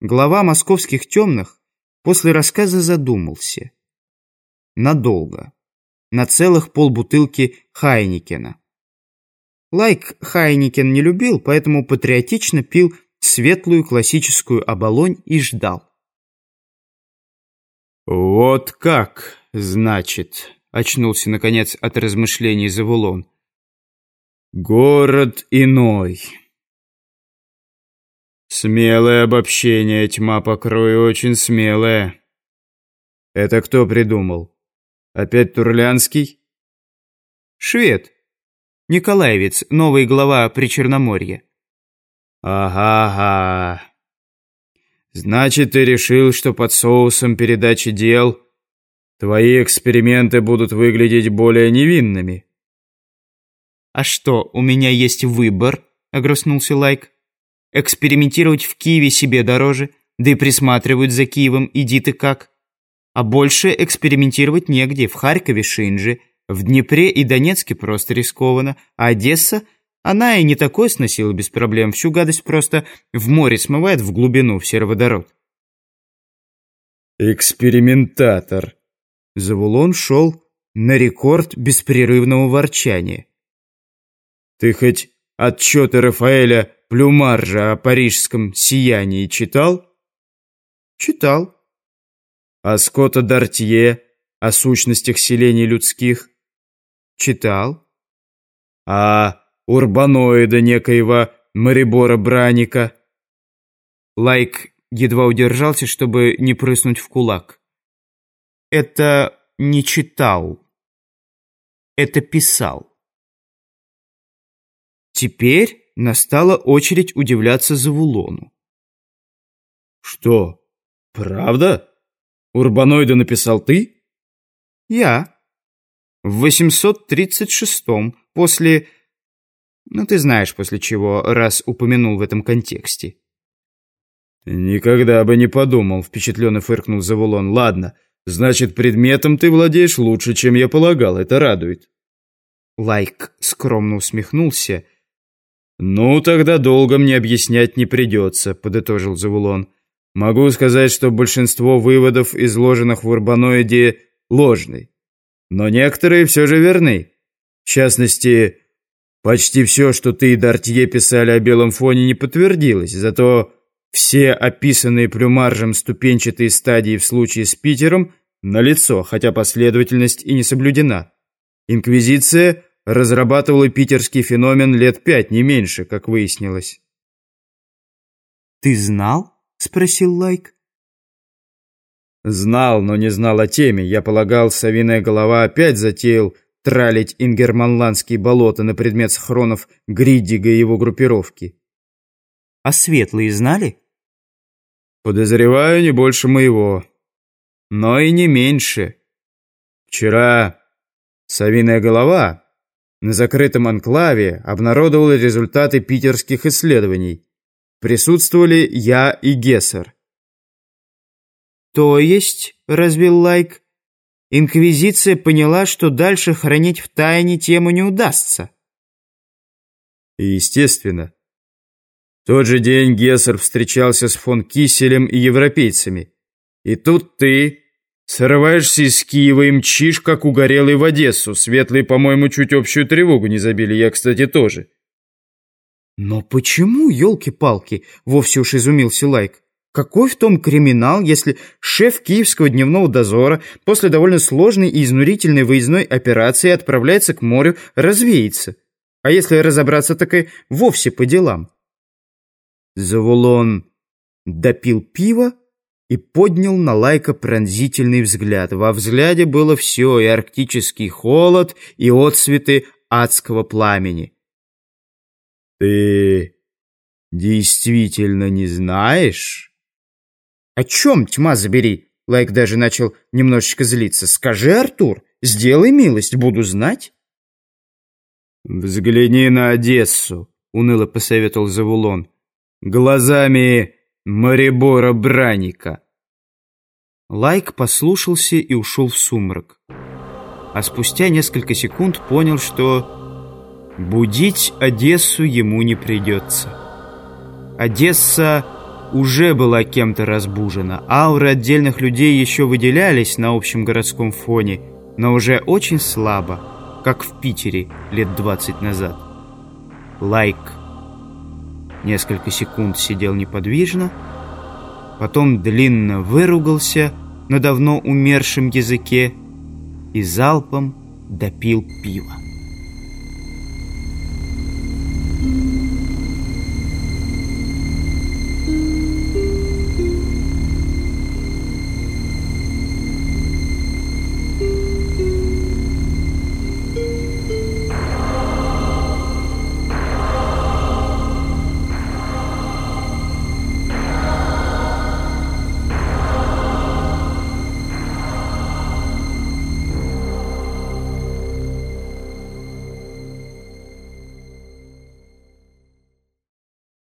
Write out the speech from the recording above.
глава московских темных после рассказа задумался. Надолго. На целых полбутылки Хайникена. Лайк Хайникен не любил, поэтому патриотично пил светлую классическую оболонь и ждал. «Вот как, значит», — очнулся, наконец, от размышлений Завулон. «Город иной». Смелое обобщение, тьма покрою, очень смелое. Это кто придумал? Опять Турлянский? Швед. Николаевец, новый глава при Черноморье. Ага-ага. Значит, ты решил, что под соусом передачи дел твои эксперименты будут выглядеть более невинными? А что, у меня есть выбор? Огрызнулся Лайк. Экспериментировать в Киеве себе дороже, да и присматривают за Киевом, иди ты как. А больше экспериментировать негде, в Харькове Шинджи, в Днепре и Донецке просто рискованно, а Одесса, она и не такое сносила без проблем, всю гадость просто в море смывает в глубину, в сероводород. «Экспериментатор!» Завулон шел на рекорд беспрерывного ворчания. «Ты хоть отчеты Рафаэля Плюмаржа о парижском сиянии читал?» «Читал». «А Скотта Д'Артье о сущностях селений людских?» «Читал». «А урбаноида некоего Марибора Браника?» Лайк едва удержался, чтобы не прыснуть в кулак. «Это не читал. Это писал». Теперь настала очередь удивляться Завулону. «Что, правда? Урбаноида написал ты?» «Я. В 836-м, после... Ну, ты знаешь, после чего, раз упомянул в этом контексте». «Никогда бы не подумал», — впечатленно фыркнул Завулон. «Ладно, значит, предметом ты владеешь лучше, чем я полагал, это радует». Лайк скромно усмехнулся — «Ну, тогда долго мне объяснять не придется», — подытожил Завулон. «Могу сказать, что большинство выводов, изложенных в урбаноиде, ложны. Но некоторые все же верны. В частности, почти все, что ты и Д'Артье писали о белом фоне, не подтвердилось, зато все описанные Плюмаржем ступенчатые стадии в случае с Питером налицо, хотя последовательность и не соблюдена. Инквизиция — разрабатывала питерский феномен лет пять, не меньше, как выяснилось. «Ты знал?» — спросил Лайк. «Знал, но не знал о теме. Я полагал, совиная голова опять затеял тралить ингерманландские болота на предмет схронов Гриддига и его группировки». «А светлые знали?» «Подозреваю, не больше моего. Но и не меньше. Вчера совиная голова на закрытом анклаве обнародовал результаты питерских исследований. Присутствовали я и Гессер. «То есть», — развил Лайк, — «Инквизиция поняла, что дальше хранить в тайне тему не удастся». Естественно. В тот же день Гессер встречался с фон Киселем и европейцами. И тут ты, Срываешься из Киева и мчишь, как угорелый в Одессу. Светлые, по-моему, чуть общую тревогу не забили. Я, кстати, тоже. Но почему, елки-палки, вовсе уж изумился Лайк. Какой в том криминал, если шеф Киевского дневного дозора после довольно сложной и изнурительной выездной операции отправляется к морю развеяться? А если разобраться, так и вовсе по делам. Завулон допил пиво, и поднял на Лайка пронзительный взгляд. Во взгляде было все, и арктический холод, и отсветы адского пламени. «Ты действительно не знаешь?» «О чем, тьма забери?» Лайк даже начал немножечко злиться. «Скажи, Артур, сделай милость, буду знать». «Взгляни на Одессу», — уныло посоветовал Завулон. «Глазами Марибора Браника. Лайк послушался и ушел в сумрак. А спустя несколько секунд понял, что будить Одессу ему не придется. Одесса уже была кем-то разбужена. Ауры отдельных людей еще выделялись на общем городском фоне, но уже очень слабо, как в Питере лет 20 назад. Лайк несколько секунд сидел неподвижно, потом длинно выругался на давно умершем языке и залпом допил пиво.